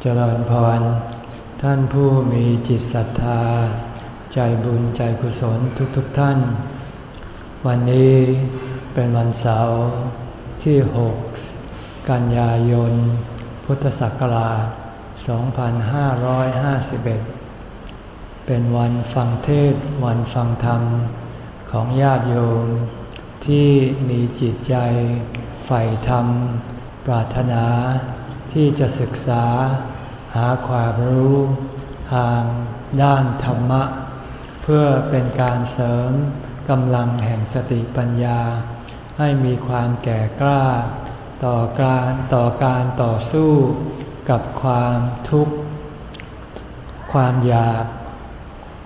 เจริญพร ท่านผู้มีจิตศรัทธา ใจบุญใจกุศลทุกๆทท่าน วันนี้เป็นวันเสาร์ที่ 6 กันยายน พุทธศักราช 2551 เป็นวันฟังเทศวันฟังธรรมของญาติโยมที่มีจิตใจใฝ่ธรรม ปรารถนา ที่จะศึกษาหาความรู้ทางด้านธรรมะ เพื่อเป็นการเสริมกำลังแห่งสติปัญญา ให้มีความแก่กล้า ต่อการต่อการต่อสู้กับความทุกข์ ความอยาก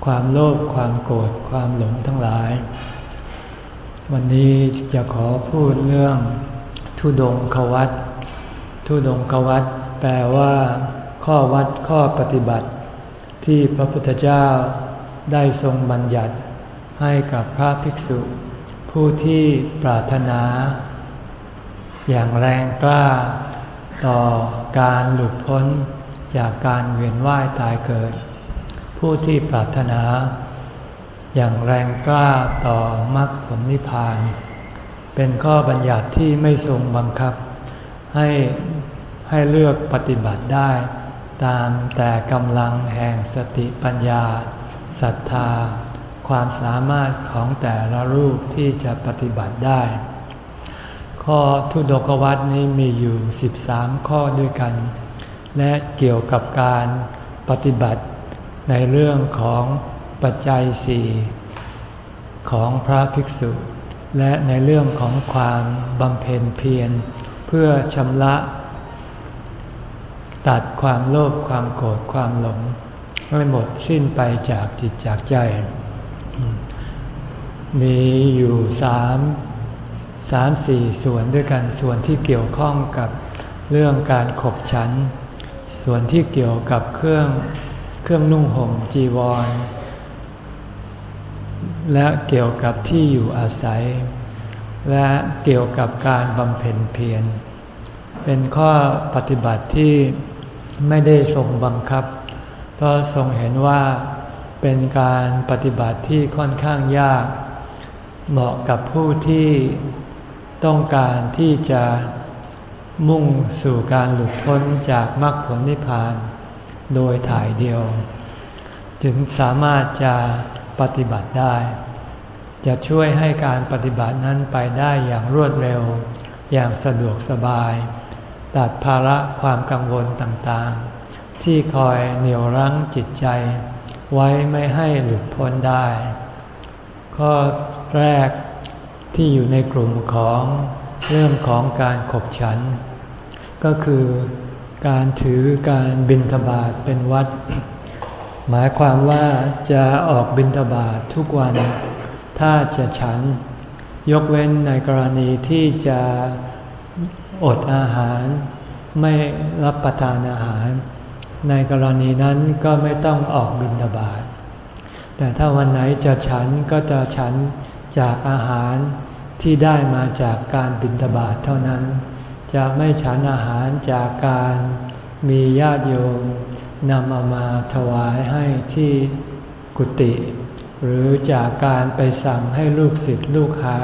ความโลภความโกรธความหลงทั้งหลาย วันนี้จะขอพูดเรื่องทุดงควัต ทุดงควัตแปลว่า ข้อวัดข้อปฏิบัติ ที่พระพุทธเจ้าได้ทรงบัญญัติให้กับพระภิกษุ ผู้ที่ปรารถนา อย่างแรงกล้า ต่อการหลุดพ้นจากการเวียนว่ายตายเกิด ผู้ที่ปรารถนา อย่างแรงกล้าต่อมรรคผลนิพพาน เป็นข้อบัญญัติที่ไม่ทรงบังคับ ให้ ให้เลือกปฏิบัติได้ ตามแต่กำลังแห่งสติปัญญาศรัทธา ความสามารถของแต่ละรูปที่จะปฏิบัติได้ ข้อทุดกวัตนี้มีอยู่ 13 ข้อด้วยกัน และเกี่ยวกับการปฏิบัติในเรื่องของปัจจัยสี่ของพระภิกษุ และในเรื่องของความบำเพ็ญเพียร เพื่อชำระ ตัดความโลภความโกรธความหลงให้หมดสิ้นไปจากจิตจากใจ มีอยู่สามสามสี่ส่วนด้วยกันส่วนที่เกี่ยวข้องกับเรื่องการขบฉัน ส่วนที่เกี่ยวกับเครื่องเครื่องนุ่งห่มจีวร และเกี่ยวกับที่อยู่อาศัย และเกี่ยวกับการบำเพ็ญเพียรเป็นข้อปฏิบัติที่ ไม่ได้ทรงบังคับ เพราะทรงเห็นว่าเป็นการปฏิบัติที่ค่อนข้างยาก เหมาะกับผู้ที่ต้องการที่จะมุ่งสู่การหลุดพ้นจากมรรคผลนิพพาน โดยถ่ายเดียว จึงสามารถจะปฏิบัติได้ จะช่วยให้การปฏิบัตินั้นไปได้อย่างรวดเร็ว อย่างสะดวกสบาย ตัดภาระความกังวลต่างๆ ที่คอยเหนี่ยวรั้งจิตใจ ไว้ไม่ให้หลุดพ้นได้ ข้อแรกที่อยู่ในกลุ่มของเรื่องของการขบฉัน ก็คือการถือการบินทบาทเป็นวัด หมายความว่าจะออกบินทบาททุกวัน ถ้าจะฉัน ยกเว้นในกรณีที่จะ อดอาหาร ไม่รับประทานอาหาร ในกรณีนั้นก็ไม่ต้องออกบิณฑบาตแต่ถ้าวันไหนจะฉันก็จะฉันจากอาหารที่ได้มาจากการบิณฑบาตเท่านั้น จะไม่ฉันอาหารจากการมีญาติโยมนำเอามาถวายให้ที่กุฏิหรือจากการไปสั่งให้ลูกศิษย์ลูกหา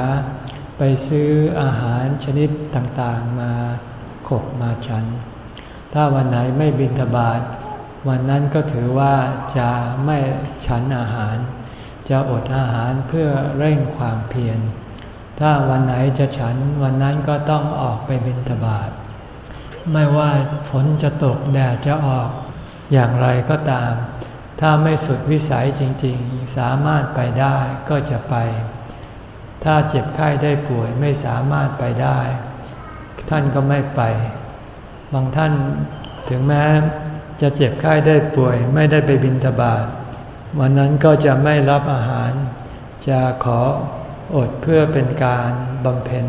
ไปซื้ออาหารชนิดต่างๆมาขบมาฉัน ถ้าวันไหนไม่บินทบาทวันนั้นก็ถือว่าจะไม่ฉันอาหาร จะอดอาหารเพื่อเร่งความเพียร ถ้าวันไหนจะฉันวันนั้นก็ต้องออกไปบินทบาทไม่ว่าฝนจะตกแดดจะออกอย่างไรก็ตาม ถ้าไม่สุดวิสัยจริงๆ สามารถไปได้ก็จะไป ถ้าเจ็บไข้ได้ป่วยไม่สามารถไปได้ ท่านก็ไม่ไป บางท่านถึงแม้จะเจ็บไข้ได้ป่วยไม่ได้ไปบินทบาทวันนั้นก็จะไม่รับอาหาร จะขออดเพื่อเป็นการบำเพ็ญ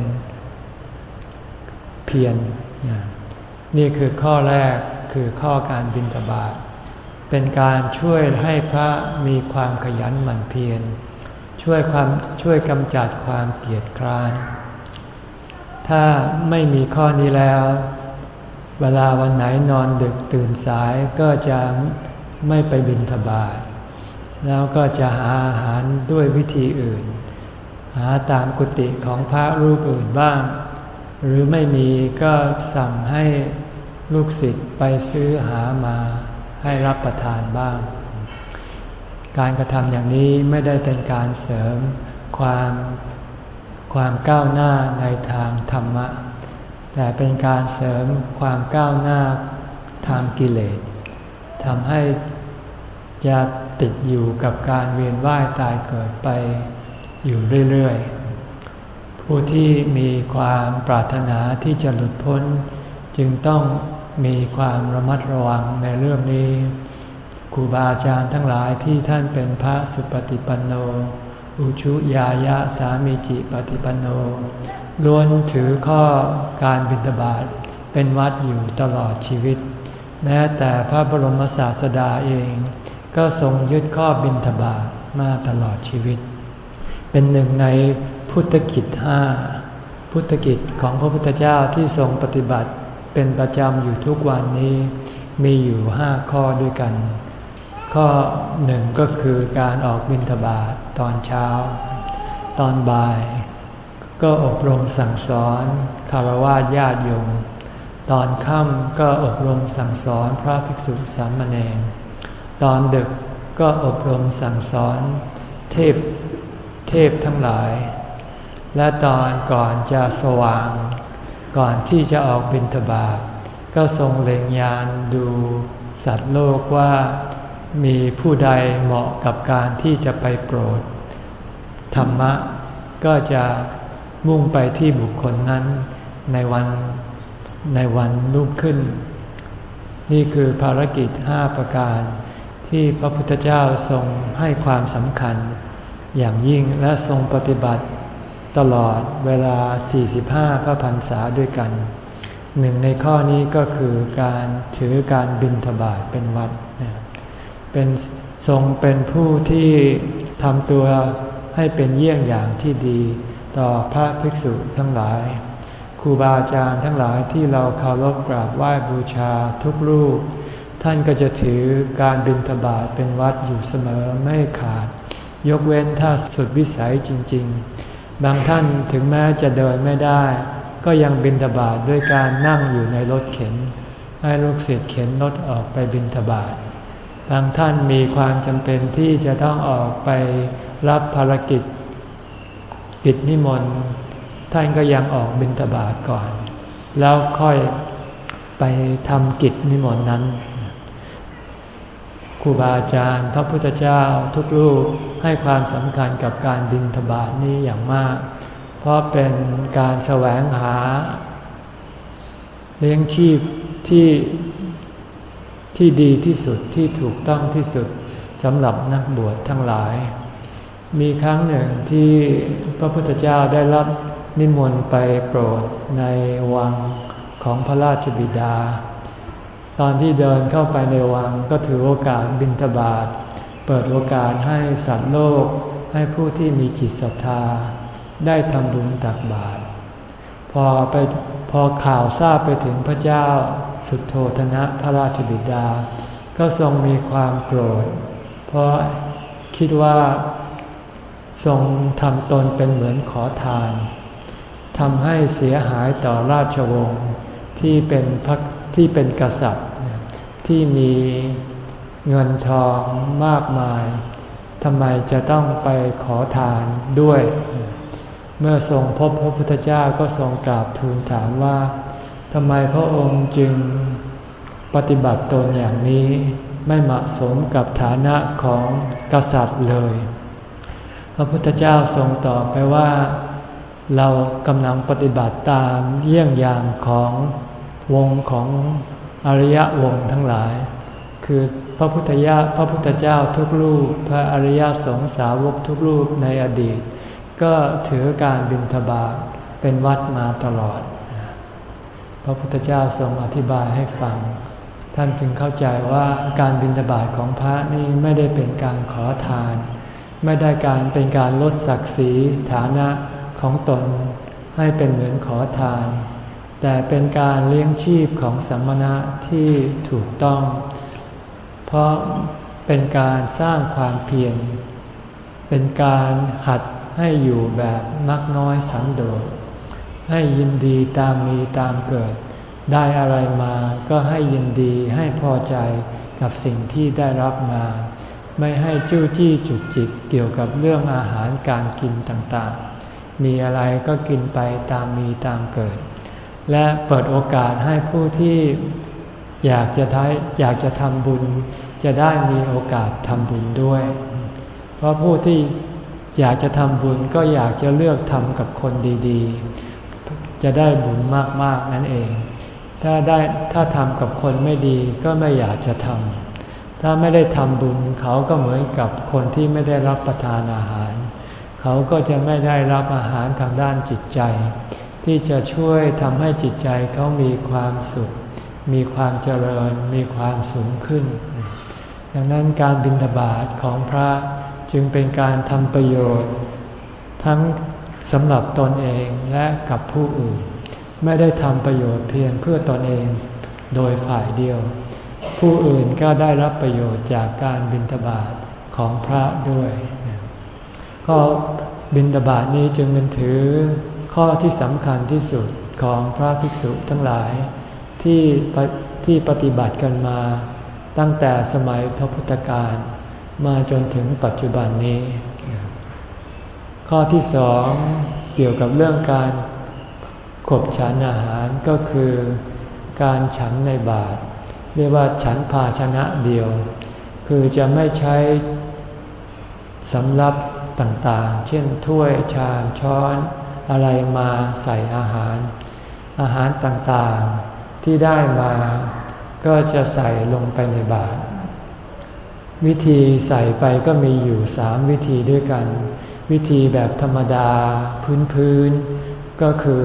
เพียรนี่คือข้อแรกคือข้อการบินทบาทเป็นการช่วยให้พระมีความขยันหมั่นเพียร ช่วยความช่วยกำจัดความเกียจคร้าน ถ้าไม่มีข้อนี้แล้ว เวลาวันไหนนอนดึกตื่นสายก็จะไม่ไปบินทบาทแล้วก็จะหาอาหารด้วยวิธีอื่น หาตามกุฏิของพระรูปอื่นบ้าง หรือไม่มีก็สั่งให้ลูกศิษย์ไปซื้อหามาให้รับประทานบ้าง การกระทำอย่างนี้ไม่ได้เป็นการเสริมความความก้าวหน้าในทางธรรมะ แต่เป็นการเสริมความก้าวหน้าทางกิเลสทำให้จะติดอยู่กับการเวียนว่ายตายเกิดไปอยู่เรื่อยๆ ผู้ที่มีความปรารถนาที่จะหลุดพ้น จึงต้องมีความระมัดระวังในเรื่องนี้ ครูบาอาจารย์ทั้งหลายที่ท่านเป็นพระสุปฏิปันโน อุชุยายะสามีจิปฏิปันโน ล้วนถือข้อการบิณฑบาตเป็นวัดอยู่ตลอดชีวิต แม้แต่พระบรมศาสดาเอง ก็ทรงยึดข้อบิณฑบาตมาตลอดชีวิต เป็นหนึ่งในพุทธกิจห้าพุทธกิจของพระพุทธเจ้าที่ทรงปฏิบัติเป็นประจำอยู่ทุกวันนี้มีอยู่ห้าข้อด้วยกัน ข้อหนึ่งก็คือการออกบิณฑบาตตอนเช้า ตอนบ่าย ก็อบรมสั่งสอนคารวะญาติโยมตอนค่ำก็อบรมสั่งสอนพระภิกษุสามเณรตอนดึกก็อบรมสั่งสอนเทพเทพทั้งหลาย และตอนก่อนจะสว่าง ก่อนที่จะออกบิณฑบาตก็ทรงเล็งยานดูสัตว์โลกว่า มีผู้ใดเหมาะกับการที่จะไปโปรด ธรรมะก็จะมุ่งไปที่บุคคลนั้นในวันในวันรุ่งขึ้น นี่คือภารกิจห้าประการ ที่พระพุทธเจ้าทรงให้ความสำคัญ อย่างยิ่งและทรงปฏิบัติ ตลอดเวลา 45 พระพรรษาด้วยกัน หนึ่งในข้อนี้ก็คือการถือการบินทบาทเป็นวัด เป็นทรงเป็นผู้ที่ทำตัวให้เป็นเยี่ยงอย่างที่ดี ต่อพระภิกษุทั้งหลายครูบาอาจารย์ทั้งหลายที่เราเคารพกราบไหว้บูชาทุกรูป ท่านก็จะถือการบินทบาทเป็นวัดอยู่เสมอไม่ขาด ยกเว้นถ้าสุดวิสัยจริง ๆ บางท่านถึงแม้จะเดินไม่ได้ ก็ยังบินทบาทด้วยการนั่งอยู่ในรถเข็น ให้ลูกศิษย์เข็นรถออกไปบินทบาท บางท่านมีความจำเป็นที่จะต้องออกไปรับภารกิจกิจนิมนต์ ท่านก็ยังออกบินทบาทก่อน แล้วค่อยไปทำกิจนิมนต์นั้นครูบาอาจารย์พระพุทธเจ้าทุกรูปให้ความสำคัญกับการบินทบาทนี้อย่างมาก เพราะเป็นการแสวงหา เลี้ยงชีพที่ ที่ดีที่สุดที่ถูกต้องที่สุดสำหรับนักบวชทั้งหลาย มีครั้งหนึ่งที่พระพุทธเจ้าได้รับนิมนต์ไปโปรดในวังของพระราชบิดา ตอนที่เดินเข้าไปในวังก็ถือโอกาสบินทบาทเปิดโอกาสให้สัตว์โลกให้ผู้ที่มีจิตศรัทธา ได้ทำบุญตักบาตรพอไปพอข่าวทราบไปถึงพระเจ้า สุดโทธนะพระราชบิดา ก็ทรงมีความโกรธ เพราะคิดว่าทรงทำตนเป็นเหมือนขอทานทำให้เสียหายต่อราชวงศ์ที่เป็นพระที่เป็นกษัตริย์ ที่มีเงินทองมากมายทำไมจะต้องไปขอทานด้วย เมื่อทรงพบพระพุทธเจ้าก็ทรงกราบทูลถามว่า ทำไมพระองค์จึงปฏิบัติตนอย่างนี้ไม่เหมาะสมกับฐานะของกษัตริย์เลย พระพุทธเจ้าทรงตอบไปว่า เรากำลังปฏิบัติตามเยี่ยงอย่างของวงของอริยวงทั้งหลาย คือพระพุทธญาพระพุทธเจ้าทุกรูป พระอริยสงสาวกทุกรูปในอดีต ก็ถือการบิณฑบาตเป็นวัดมาตลอด พระพุทธเจ้าทรงอธิบายให้ฟัง ท่านจึงเข้าใจว่าการบิณฑบาตของพระนี่ไม่ได้เป็นการขอทาน ไม่ได้การเป็นการลดศักดิ์ศรีฐานะของตนให้เป็นเหมือนขอทาน แต่เป็นการเลี้ยงชีพของสัมมณะที่ถูกต้อง เพราะเป็นการสร้างความเพียรเป็นการหัดให้อยู่แบบมักน้อยสันโดษ ให้ยินดีตามมีตามเกิด ได้อะไรมาก็ให้ยินดีให้พอใจกับสิ่งที่ได้รับมา ไม่ให้จู้จี้จุกจิกเกี่ยวกับเรื่องอาหารการกินต่างๆ มีอะไรก็กินไปตามมีตามเกิด และเปิดโอกาสให้ผู้ที่อยากจะทอยากจะทำบุญ จะได้มีโอกาสทำบุญด้วย เพราะผู้ที่อยากจะทำบุญก็อยากจะเลือกทำกับคนดีๆ จะได้บุญมากๆนั่นเอง ถ้าได้ถ้าทำกับคนไม่ดีก็ไม่อยากจะทำถ้าไม่ได้ทำบุญเขาก็เหมือนกับคนที่ไม่ได้รับประทานอาหาร เขาก็จะไม่ได้รับอาหารทางด้านจิตใจ ที่จะช่วยทำให้จิตใจเขามีความสุข มีความเจริญ มีความสูงขึ้น ดังนั้นการบิณฑบาตของพระจึงเป็นการทำประโยชน์ ทั้ง สำหรับตนเองและกับผู้อื่น ไม่ได้ทำประโยชน์เพียงเพื่อตนเองโดยฝ่ายเดียว ผู้อื่นก็ได้รับประโยชน์จากการบิณฑบาตของพระด้วย ก็บิณฑบาตนี้จึงเป็นถือข้อที่สำคัญที่สุดของพระภิกษุทั้งหลายที่ที่ปฏิบัติกันมา ตั้งแต่สมัยพระพุทธการมาจนถึงปัจจุบันนี้ ข้อที่สองเกี่ยวกับเรื่องการขบฉันอาหารก็คือการฉันในบาตรเรียกว่าฉันภาชนะเดียว คือจะไม่ใช้สำรับต่างๆ เช่นถ้วยชามช้อน อะไรมาใส่อาหาร อาหารต่างๆที่ได้มาก็จะใส่ลงไปในบาตรวิธีใส่ไปก็มีอยู่สามวิธีด้วยกัน วิธีแบบธรรมดาพื้นๆ ก็คือ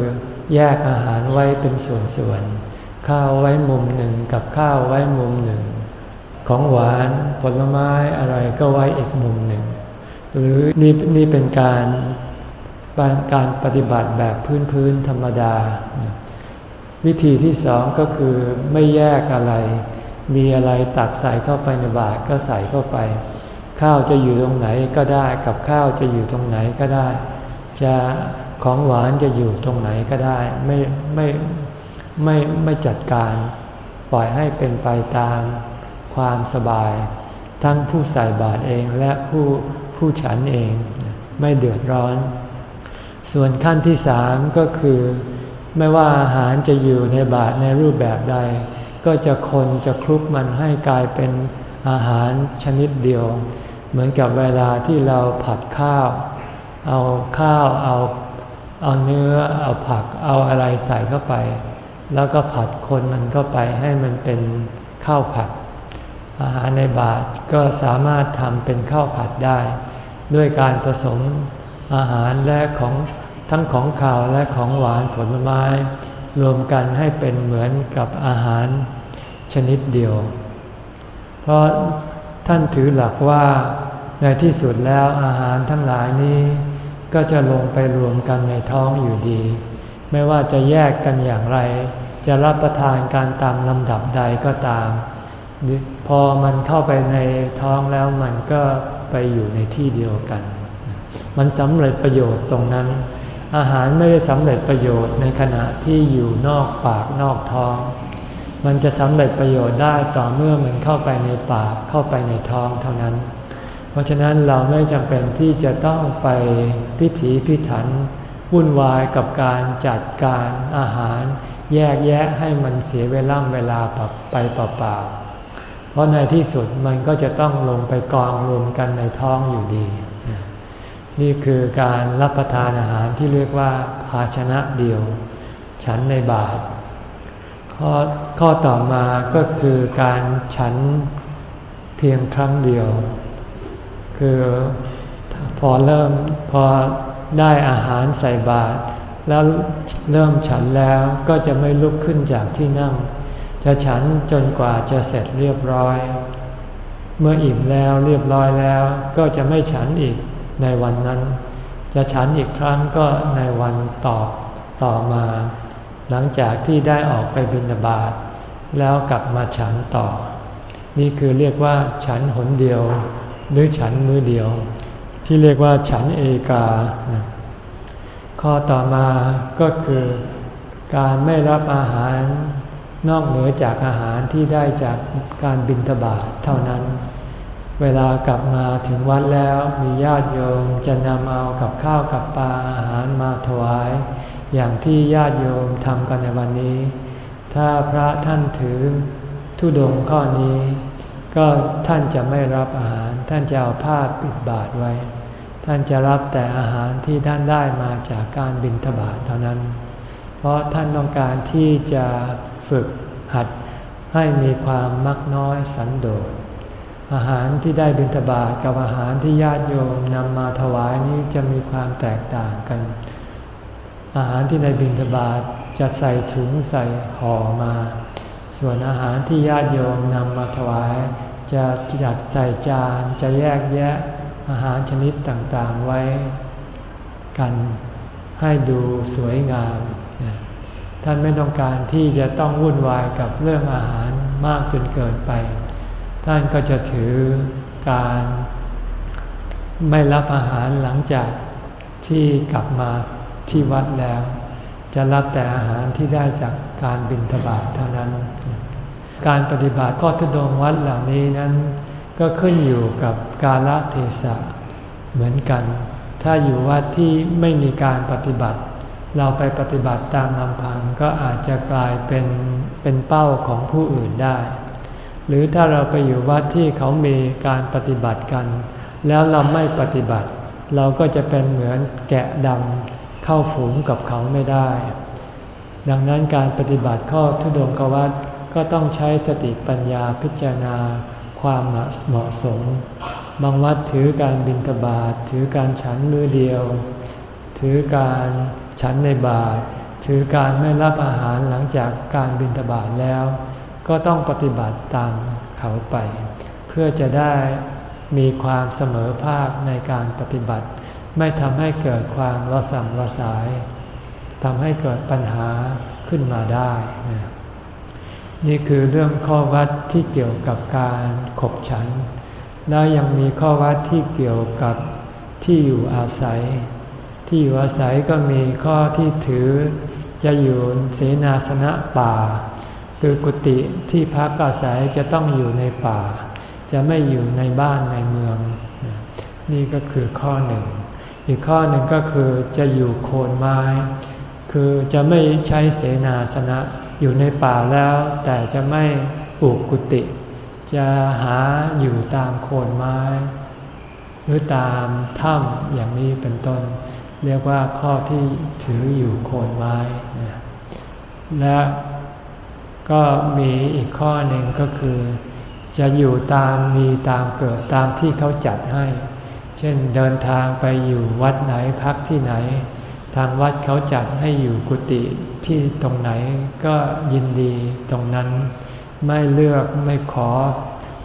แยกอาหารไว้เป็นส่วนๆ ข้าวไว้มุมหนึ่งกับข้าวไว้มุมหนึ่ง ของหวานผลไม้อะไรก็ไว้อีกมุมหนึ่ง หรือนี่นี่เป็นการการปฏิบัติแบบพื้นๆธรรมดา วิธีที่สองก็คือไม่แยกอะไร มีอะไรตักใส่เข้าไปในบาตรก็ใส่เข้าไป ข้าวจะอยู่ตรงไหนก็ได้ กับข้าวจะอยู่ตรงไหนก็ได้ จะของหวานจะอยู่ตรงไหนก็ได้ ไม่ไม่ไม่ไม่จัดการ ปล่อยให้เป็นไปตามความสบาย ทั้งผู้ใส่บาตรเองและผู้ผู้ฉันเอง ไม่เดือดร้อน ส่วนขั้นที่สามก็คือ ไม่ว่าอาหารจะอยู่ในบาตรในรูปแบบใด ก็จะคนจะคลุกมันให้กลายเป็นอาหารชนิดเดียว เหมือนกับเวลาที่เราผัดข้าว เอาข้าวเอาเอาเนื้อเอาผักเอาอะไรใส่เข้าไป แล้วก็ผัดคนมันเข้าไปให้มันเป็นข้าวผัด อาหารในบาทก็สามารถทำเป็นข้าวผัดได้ ด้วยการผสมอาหารและของทั้งของข่าวและของหวานผลไม้ รวมกันให้เป็นเหมือนกับอาหารชนิดเดียว เพราะ ท่านถือหลักว่าในที่สุดแล้วอาหารทั้งหลายนี้ ก็จะลงไปรวมกันในท้องอยู่ดี ไม่ว่าจะแยกกันอย่างไร จะรับประทานการตามลำดับใดก็ตาม พอมันเข้าไปในท้องแล้วมันก็ไปอยู่ในที่เดียวกัน มันสำเร็จประโยชน์ตรงนั้น อาหารไม่ได้สำเร็จประโยชน์ในขณะที่อยู่นอกปากนอกท้อง มันจะสำเร็จประโยชน์ได้ต่อเมื่อมันเข้าไปในปากเข้าไปในท้องเท่านั้น เพราะฉะนั้นเราไม่จำเป็นที่จะต้องไปพิถีพิถันวุ่นวายกับการจัดการอาหาร แยกแยะให้มันเสียเวลาเวลาไปเปล่าๆ เพราะในที่สุดมันก็จะต้องลงไปกองรวมกันในท้องอยู่ดี นี่คือการรับประทานอาหารที่เรียกว่าภาชนะเดียว ฉันในบาท ข้อข้อต่อมาก็คือการฉันเพียงครั้งเดียว คือพอเริ่มพอได้อาหารใส่บาตรแล้วเริ่มฉันแล้วก็จะไม่ลุกขึ้นจากที่นั่ง จะฉันจนกว่าจะเสร็จเรียบร้อย เมื่ออิ่มแล้วเรียบร้อยแล้ว ก็จะไม่ฉันอีกในวันนั้น จะฉันอีกครั้งก็ในวันต่อต่อมา หลังจากที่ได้ออกไปบิณฑบาตแล้วกลับมาฉันต่อ นี่คือเรียกว่าฉันหนเดียว หรือฉันมือเดียว ที่เรียกว่าฉันเอกา ข้อต่อมาก็คือการไม่รับอาหารนอกเหนือจากอาหารที่ได้จากการบิณฑบาตเท่านั้น เวลากลับมาถึงวัดแล้วมีญาติโยมจะนำเอากับข้าวกับปลาอาหารมาถวาย อย่างที่ญาติโยมทำกันในวันนี้ ถ้าพระท่านถือทุดงข้อนี้ ก็ท่านจะไม่รับอาหาร ท่านจะเอาผ้าปิดบาทไว้ ท่านจะรับแต่อาหารที่ท่านได้มาจากการบิณฑบาตเท่านั้น เพราะท่านต้องการที่จะฝึกหัดให้มีความมักน้อยสันโดษ อาหารที่ได้บิณฑบาตกับอาหารที่ญาติโยมนำมาถวายนี้จะมีความแตกต่างกัน อาหารที่ในบิณฑบาตจะใส่ถุงใส่ห่อมา ส่วนอาหารที่ญาติโยมนำมาถวาย จะจัดใส่จานจะแยกแยะอาหารชนิดต่างๆไว้กันให้ดูสวยงาม ท่านไม่ต้องการที่จะต้องวุ่นวายกับเรื่องอาหารมากจนเกินไป ท่านก็จะถือการไม่รับอาหารหลังจากที่กลับมา ที่วัดแล้ว จะรับแต่อาหารที่ได้จากการบิณฑบาตเท่านั้น การปฏิบัติข้อทุดงวัดเหล่านี้นั้น ก็ขึ้นอยู่กับกาลเทศะเหมือนกัน ถ้าอยู่วัดที่ไม่มีการปฏิบัติ เราไปปฏิบัติตามลำพังก็อาจจะกลายเป็นเป็นเป้าของผู้อื่นได้ หรือถ้าเราไปอยู่วัดที่เขามีการปฏิบัติกัน แล้วเราไม่ปฏิบัติ เราก็จะเป็นเหมือนแกะดำ เข้าฝูงกับเขาไม่ได้ ดังนั้นการปฏิบัติข้อทุดงกวัดก็ต้องใช้สติปัญญาพิจารณาความเหมาะสม บางวัดถือการบิณฑบาตถือการฉันมือเดียว ถือการฉันในบาตถือการไม่รับอาหารหลังจากการบินทบาทแล้ว ก็ต้องปฏิบัติตามเขาไป เพื่อจะได้มีความเสมอภาคในการปฏิบัติ ไม่ทำให้เกิดความระสัมระสายทำให้เกิดปัญหาขึ้นมาได้ นี่คือเรื่องข้อวัดที่เกี่ยวกับการขบฉัน แล้วยังมีข้อวัดที่เกี่ยวกับที่อยู่อาศัย ที่อยู่อาศัยก็มีข้อที่ถือจะอยู่เสนาสนะป่า คือกุฏิที่พักอาศัยจะต้องอยู่ในป่า จะไม่อยู่ในบ้านในเมือง นี่ก็คือข้อหนึ่ง อีกข้อหนึ่งก็คือจะอยู่โคนไม้ คือจะไม่ใช้เสนาสนะอยู่ในป่าแล้ว แต่จะไม่ปลูกกุฏิจะหาอยู่ตามโคนไม้ หรือตามถ้ำอย่างนี้เป็นต้น เรียกว่าข้อที่ถืออยู่โคนไม้ และก็มีอีกข้อหนึ่งก็คือ จะอยู่ตามมีตามเกิดตามที่เขาจัดให้ เช่นเดินทางไปอยู่วัดไหนพักที่ไหน ทางวัดเขาจัดให้อยู่กุฏิที่ตรงไหนก็ยินดีตรงนั้นไม่เลือกไม่ขอ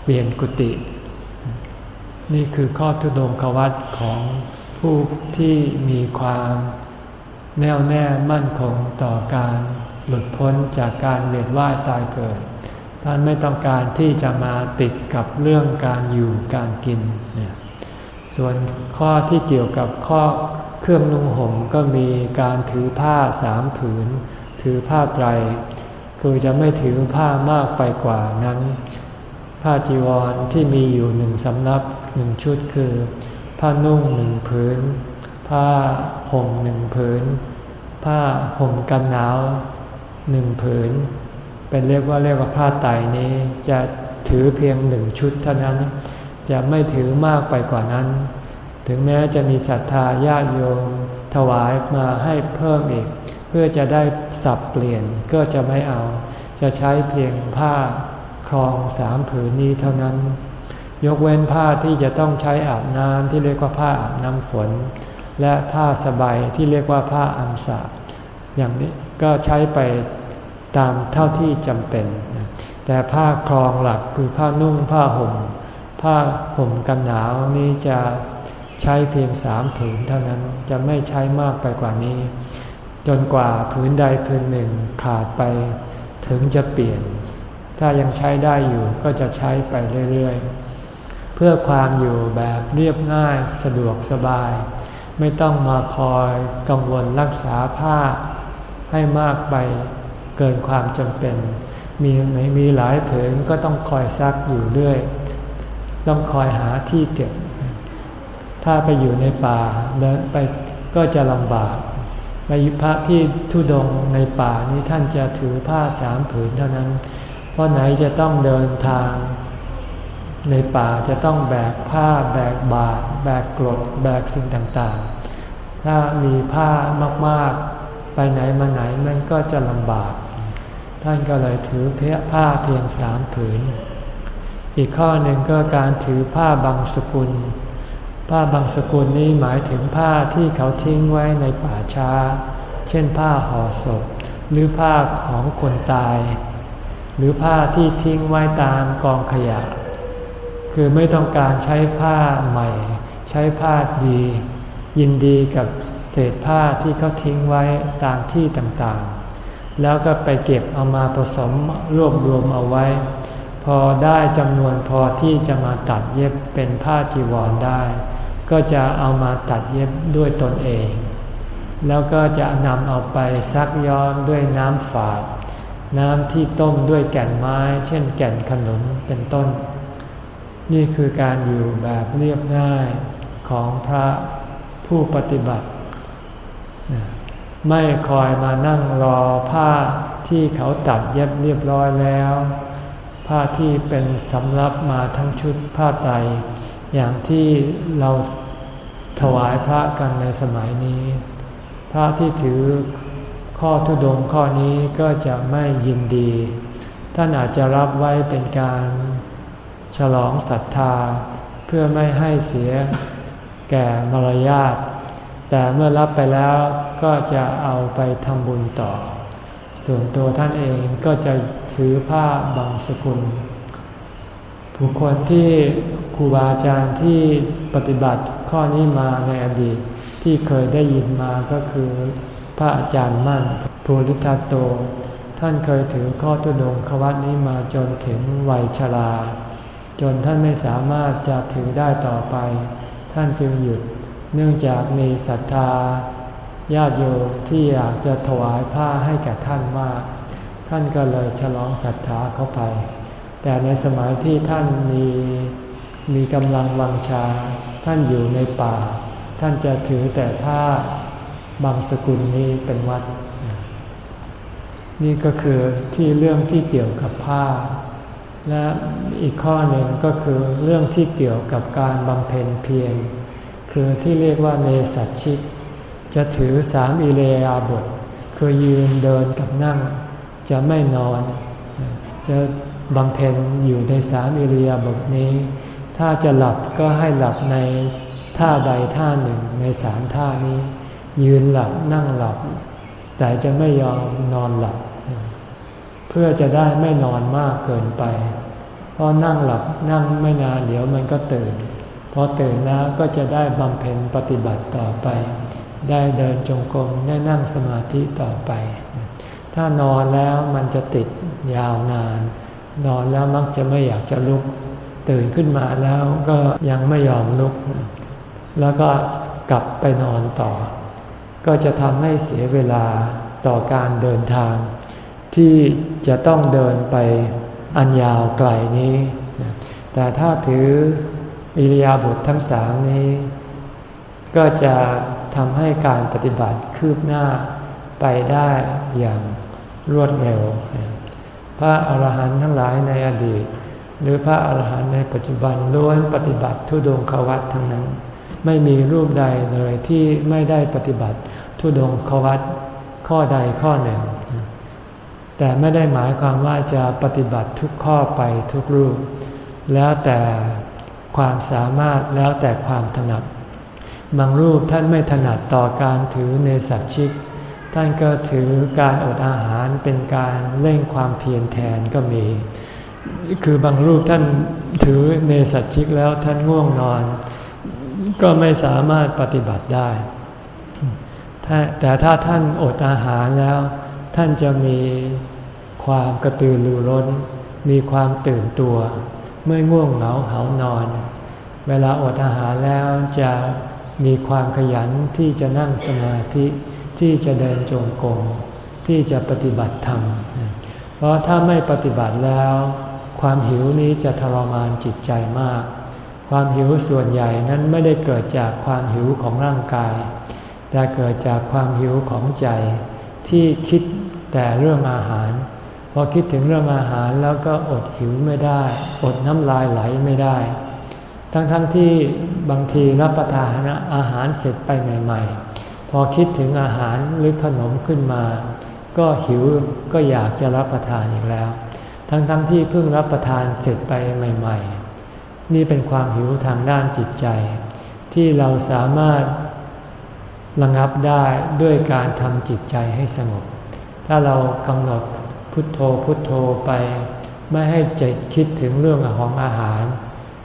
เปลี่ยนกุฏินี่คือข้อทุดงควัตของผู้ที่มีความแน่วแน่มั่นคงต่อการหลุดพ้นจากการเวียนว่ายตายเกิด ท่านไม่ต้องการที่จะมาติดกับเรื่องการอยู่การกินเนี่ย ส่วนข้อที่เกี่ยวกับข้อเครื่องนุ่งห่มก็มีการถือผ้าสามผืน ถือผ้าไตร คือจะไม่ถือผ้ามากไปกว่านั้น ผ้าจีวรที่มีอยู่หนึ่งสำนับหนึ่งชุดคือ ผ้านุ่งหนึ่งผืน ผ้าห่มหนึ่งผืน ผ้าห่มกันหนาวหนึ่งผืน เป็นเรียกว่าเรียกว่าผ้าไตนี้จะถือเพียงหนึ่งชุดเท่านั้น จะไม่ถือมากไปกว่านั้น ถึงแม้จะมีศรัทธาญาติโยมถวายมาให้เพิ่มอีก เพื่อจะได้สับเปลี่ยนก็จะไม่เอา จะใช้เพียงผ้าครองสามผืนนี้เท่านั้น ยกเว้นผ้าที่จะต้องใช้อาบน้ำที่เรียกว่าผ้าอาบน้ำฝน และผ้าสบายที่เรียกว่าผ้าอัมสาอย่างนี้ก็ใช้ไปตามเท่าที่จำเป็น แต่ผ้าครองหลักคือผ้านุ่งผ้าห่ม ผ้าห่มกันหนาวนี้จะใช้เพียงสามผืนเท่านั้นจะไม่ใช้มากไปกว่านี้ จนกว่าผืนใดผืนหนึ่งขาดไปถึงจะเปลี่ยน ถ้ายังใช้ได้อยู่ก็จะใช้ไปเรื่อยๆ เพื่อความอยู่แบบเรียบง่ายสะดวกสบาย ไม่ต้องมาคอยกังวลรักษาผ้าให้มากไปเกินความจำเป็น มีไม่มีหลายผืนก็ต้องคอยซักอยู่เรื่อย ต้องคอยหาที่เก็บ ถ้าไปอยู่ในป่าเดินไปก็จะลำบากไปพระที่ทุดงในป่านี้ท่านจะถือผ้าสามผืนเท่านั้น เพราะไหนจะต้องเดินทาง ในป่าจะต้องแบกผ้าแบกบาตรแบกกรดแบกสิ่งต่างๆ ถ้ามีผ้ามากๆ ไปไหนมาไหนมันก็จะลำบาก ท่านก็เลยถือเพียผ้าเพียงสามผืน อีกข้อหนึ่งก็การถือผ้าบางสกุล ผ้าบางสกุลนี้หมายถึงผ้าที่เขาทิ้งไว้ในป่าช้า เช่นผ้าห่อศพ หรือผ้าของคนตาย หรือผ้าที่ทิ้งไว้ตามกองขยะ คือไม่ต้องการใช้ผ้าใหม่ ใช้ผ้าดี ยินดีกับเศษผ้าที่เขาทิ้งไว้ตามที่ต่างๆ แล้วก็ไปเก็บเอามาผสมรวบรวมเอาไว้ พอได้จำนวนพอที่จะมาตัดเย็บเป็นผ้าจีวรได้ ก็จะเอามาตัดเย็บด้วยตนเอง แล้วก็จะนำเอาไปซักย้อมด้วยน้ำฝาด น้ำที่ต้มด้วยแก่นไม้ เช่นแก่นขนุนเป็นต้น นี่คือการอยู่แบบเรียบง่ายของพระผู้ปฏิบัติ ไม่คอยมานั่งรอผ้าที่เขาตัดเย็บเรียบร้อยแล้ว ผ้าที่เป็นสำรับมาทั้งชุดผ้าไตอย่างที่เราถวายพระกันในสมัยนี้ พระที่ถือข้อทุดงข้อนี้ก็จะไม่ยินดี ท่านอาจจะรับไว้เป็นการฉลองศรัทธา เพื่อไม่ให้เสียแก่มารยาทแต่เมื่อรับไปแล้วก็จะเอาไปทำบุญต่อ ส่วนตัวท่านเองก็จะ ถือผ้าบางสกุลบุคคลที่ครูบาอาจารย์ที่ปฏิบัติข้อนี้มาในอดีตที่เคยได้ยินมาก็คือพระอาจารย์มั่นภูริทัตโต ท่านเคยถือข้อตุดงควัตนี้มาจนถึงวัยชรา จนท่านไม่สามารถจะถือได้ต่อไป ท่านจึงหยุดเนื่องจากมีศรัทธาญาติโยมที่อยากจะถวายผ้าให้แก่ท่านมาก ท่านก็เลยฉลองศรัทธาเข้าไป แต่ในสมัยที่ท่านมีมีกำลังวังชา ท่านอยู่ในป่า ท่านจะถือแต่ผ้าบางสกุลนี้เป็นวัด นี่ก็คือที่เรื่องที่เกี่ยวกับผ้า และอีกข้อหนึ่งก็คือเรื่องที่เกี่ยวกับการบำเพ็ญเพียรคือที่เรียกว่าเนสัตชิก จะถือสามอิเลอาบทคือยืนเดินกับนั่ง จะไม่นอน จะบำเพ็ญอยู่ในสามิริยาบทนี้ ถ้าจะหลับก็ให้หลับในท่าใดท่าหนึ่งในสามท่านี้ ยืนหลับนั่งหลับ แต่จะไม่ยอมนอนหลับ เพื่อจะได้ไม่นอนมากเกินไปเพราะนั่งหลับนั่งไม่นานเดี๋ยวมันก็ตื่นพอตื่นแล้วก็จะได้บำเพ็ญปฏิบัติต่อไป ได้เดินจงกรมได้นั่งสมาธิต่อไป ถ้านอนแล้วมันจะติดยาวนาน นอนแล้วมักจะไม่อยากจะลุก ตื่นขึ้นมาแล้วก็ยังไม่ยอมลุก แล้วก็กลับไปนอนต่อ ก็จะทำให้เสียเวลาต่อการเดินทาง ที่จะต้องเดินไปอันยาวไกลนี้ แต่ถ้าถืออิริยาบถททั้งสามนี้ ก็จะทำให้การปฏิบัติคืบหน้าไปได้อย่าง รวดเร็ว พระอาหารหันต์ทั้งหลายในอดีต หรือพระอาหารหันต์ในปัจจุบันล้วนปฏิบัติทุดงควัตทั้งนั้น ไม่มีรูปใดเลยที่ไม่ได้ปฏิบัติทุดงควัตข้อใดข้อหนึ่ง แต่ไม่ได้หมายความว่าจะปฏิบัติทุกข้อไปทุกรูป แล้วแต่ความสามารถแล้วแต่ความถนัด บางรูปท่านไม่ถนัดต่อการถือเนสัตชิก ท่านก็ถือการอดอาหารเป็นการเร่งความเพียรแทนก็มี คือบางรูปท่านถือเนสัตชิกแล้วท่านง่วงนอน ก็ไม่สามารถปฏิบัติได้ แต่ถ้าท่านอดอาหารแล้ว ท่านจะมีความกระตือรือร้น มีความตื่นตัว เมื่อง่วงเหงาเหานอน เวลาอดอาหารแล้วจะมีความขยันที่จะนั่งสมาธิ ที่จะเดินจงกรมที่จะปฏิบัติธรรม เพราะถ้าไม่ปฏิบัติแล้ว ความหิวนี้จะทรมานจิตใจมาก ความหิวส่วนใหญ่นั้นไม่ได้เกิดจากความหิวของร่างกาย แต่เกิดจากความหิวของใจที่คิดแต่เรื่องอาหารพอคิดถึงเรื่องอาหารแล้วก็อดหิวไม่ได้ อดน้ำลายไหลไม่ได้ ทั้งๆทที่บางทีรับประทานอาหารเสร็จไปใหม่ ๆ พอคิดถึงอาหารหรือขนมขึ้นมา ก็หิวก็อยากจะรับประทานอีกแล้ว ทั้งๆทที่เพิ่งรับประทานเสร็จไปใหม่ ๆ นี่เป็นความหิวทางด้านจิตใจ ที่เราสามารถระงับได้ด้วยการทำจิตใจให้สงบ ถ้าเรากำหนดพุทโธพุทโธไป ไม่ให้ใจคิดถึงเรื่องของอาหาร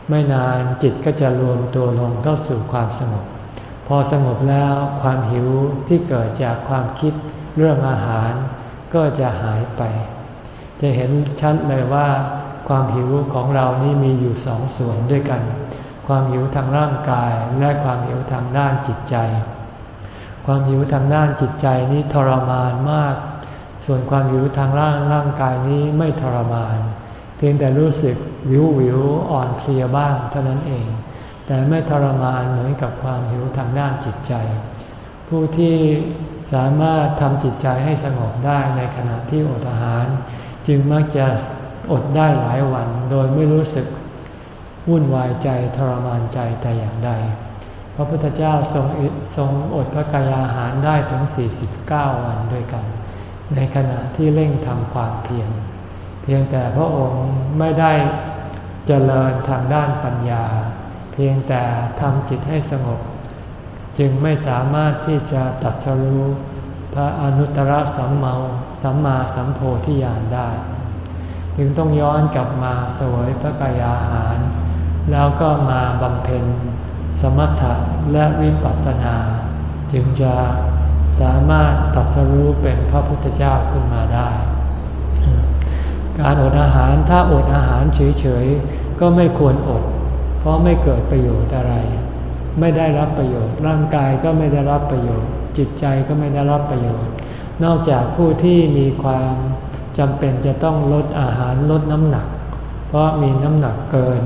ไม่นานจิตก็จะรวมตัวลงเข้าสู่ความสงบ พอสงบแล้วความหิวที่เกิดจากความคิดเรื่องอาหารก็จะหายไป จะเห็นชัดเลยว่าความหิวของเรานี่มีอยู่สองส่วนด้วยกัน ความหิวทางร่างกายและความหิวทางด้านจิตใจ ความหิวทางด้านจิตใจนี้ทรมานมาก ส่วนความหิวทางร่างร่างกายนี้ไม่ทรมาน เพียงแต่รู้สึกวิววิวอ่อนเพลียบ้างเท่านั้นเอง แต่ไม่ทรมานเหมือนกับความหิวทางด้านจิตใจ ผู้ที่สามารถทำจิตใจให้สงบได้ในขณะที่อดอาหาร จึงมักจะอดได้หลายวันโดยไม่รู้สึกวุ่นวายใจทรมานใจแต่อย่างใด พระพุทธเจ้าทรงทรงอดพระกายอาหารได้ถึง 49 วันด้วยกัน ในขณะที่เร่งทำความเพียรเพียงแต่พระองค์ไม่ได้เจริญทางด้านปัญญา พียงแต่ทำจิตให้สงบ จึงไม่สามารถที่จะตัดสรู้พระอนุตตรสัมมาสัมมาสัมโพธิญาณได้ จึงต้องย้อนกลับมาสวยพระกายอาหาร แล้วก็มาบำเพ็ญสมถะและวิปัสสนา จึงจะสามารถตัดสรู้เป็นพระพุทธเจ้าขึ้นมาได้ การอดอาหารถ้าอดอาหารเฉยๆก็ไม่ควรอด เพราะไม่เกิดประโยชน์อะไร ไม่ได้รับประโยชน์ ร่างกายก็ไม่ได้รับประโยชน์ จิตใจก็ไม่ได้รับประโยชน์ นอกจากผู้ที่มีความจำเป็นจะต้องลดอาหารลดน้ำหนัก เพราะมีน้ำหนักเกิน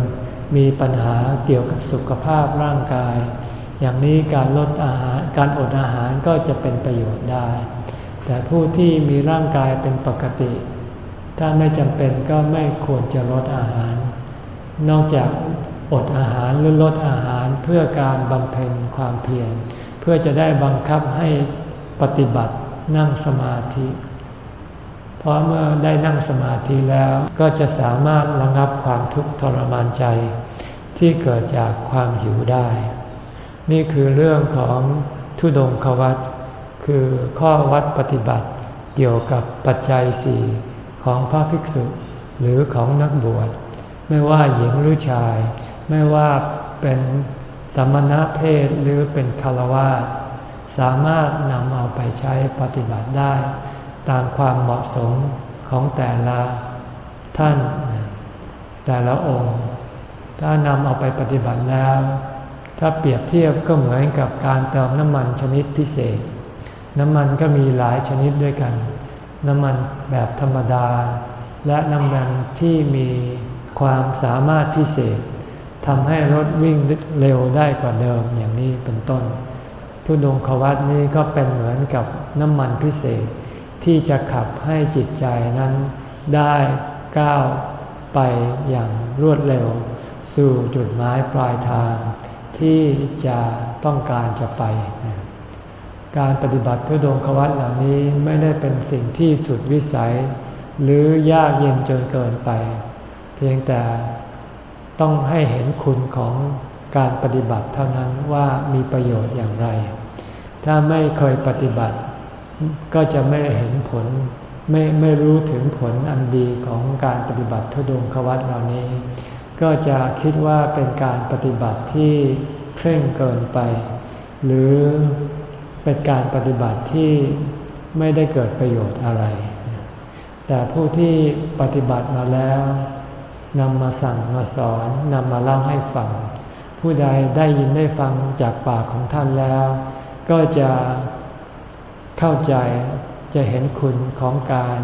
มีปัญหาเกี่ยวกับสุขภาพร่างกาย อย่างนี้การลดอาหารการอดอาหารก็จะเป็นประโยชน์ได้ แต่ผู้ที่มีร่างกายเป็นปกติ ถ้าไม่จำเป็นก็ไม่ควรจะลดอาหาร นอกจาก อดอาหารหรือลดอาหารเพื่อการบำเพ็ญความเพียรเพื่อจะได้บังคับให้ปฏิบัตินั่งสมาธิ เพราะเมื่อได้นั่งสมาธิแล้วก็จะสามารถระงับความทุกข์ทรมานใจ ที่เกิดจากความหิวได้ นี่คือเรื่องของทุดงควัตคือข้อวัดปฏิบัติเกี่ยวกับปัจจัยสี่ของพระภิกษุหรือของนักบวชไม่ว่าหญิงหรือชาย ไม่ว่าเป็นสมณะเพศหรือเป็นคารวะสามารถนำเอาไปใช้ปฏิบัติได้ ตามความเหมาะสมของแต่ละท่าน แต่ละองค์ ถ้านำเอาไปปฏิบัติแล้ว ถ้าเปรียบเทียบก็เหมือนกับการเติมน้ำมันชนิดพิเศษ น้ำมันก็มีหลายชนิดด้วยกัน น้ำมันแบบธรรมดา และน้ำมันที่มีความสามารถพิเศษ ทำให้รถวิ่งเร็วได้กว่าเดิมอย่างนี้เป็นต้น ทุดงควัตนี้ก็เป็นเหมือนกับน้ำมันพิเศษ ที่จะขับให้จิตใจนั้นได้ก้าวไปอย่างรวดเร็ว สู่จุดหมายปลายทาง ที่จะต้องการจะไป การปฏิบัติทุดงควัตเหล่านี้ไม่ได้เป็นสิ่งที่สุดวิสัย หรือยากเย็นจนเกินไป เพียงแต่ ต้องให้เห็นคุณของการปฏิบัติเท่านั้นว่ามีประโยชน์อย่างไร ถ้าไม่เคยปฏิบัติ ก็จะไม่เห็นผล ไม่ไม่รู้ถึงผลอันดีของการปฏิบัติทุดงควัตเหล่านี้ ก็จะคิดว่าเป็นการปฏิบัติที่เคร่งเกินไป หรือเป็นการปฏิบัติที่ไม่ได้เกิดประโยชน์อะไร แต่ผู้ที่ปฏิบัติมาแล้ว นำมาสั่งมาสอนนำมาเล่าให้ฟัง ผู้ใดได้ยินได้ฟังจากปากของท่านแล้ว ก็จะเข้าใจจะเห็นคุณของการ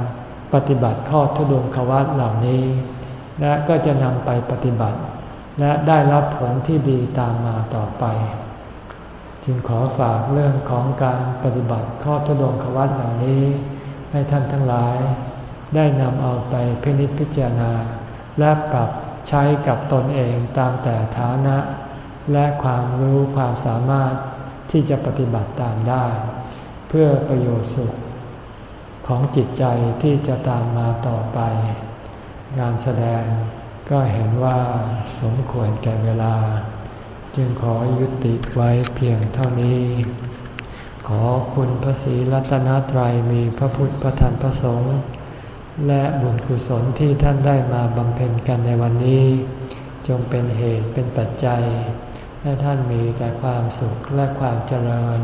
ปฏิบัติข้อทุดงควัตเหล่านี้ และก็จะนำไปปฏิบัติ และได้รับผลที่ดีตามมาต่อไป จึงขอฝากเรื่องของการปฏิบัติข้อทุดงควัตเหล่านี้ ให้ท่านทั้งหลาย ได้นำเอาไปพินิจพิจารณา และปรับใช้กับตนเองตามแต่ฐานะ และความรู้ความสามารถที่จะปฏิบัติตามได้ เพื่อประโยชน์สุขของจิตใจที่จะตามมาต่อไป งานแสดงก็เห็นว่าสมควรแก่เวลา จึงขอยุติไว้เพียงเท่านี้ ขอคุณพระศรีรัตนตรัยมีพระพุทธพระธรรมพระสงฆ์ และบุญกุศลที่ท่านได้มาบำเพ็ญกันในวันนี้ จงเป็นเหตุเป็นปัจจัย และท่านมีแต่ความสุขและความเจริญ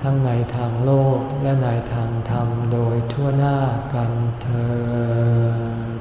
ทั้งในทางโลกและในทางธรรมโดยทั่วหน้ากันเธอ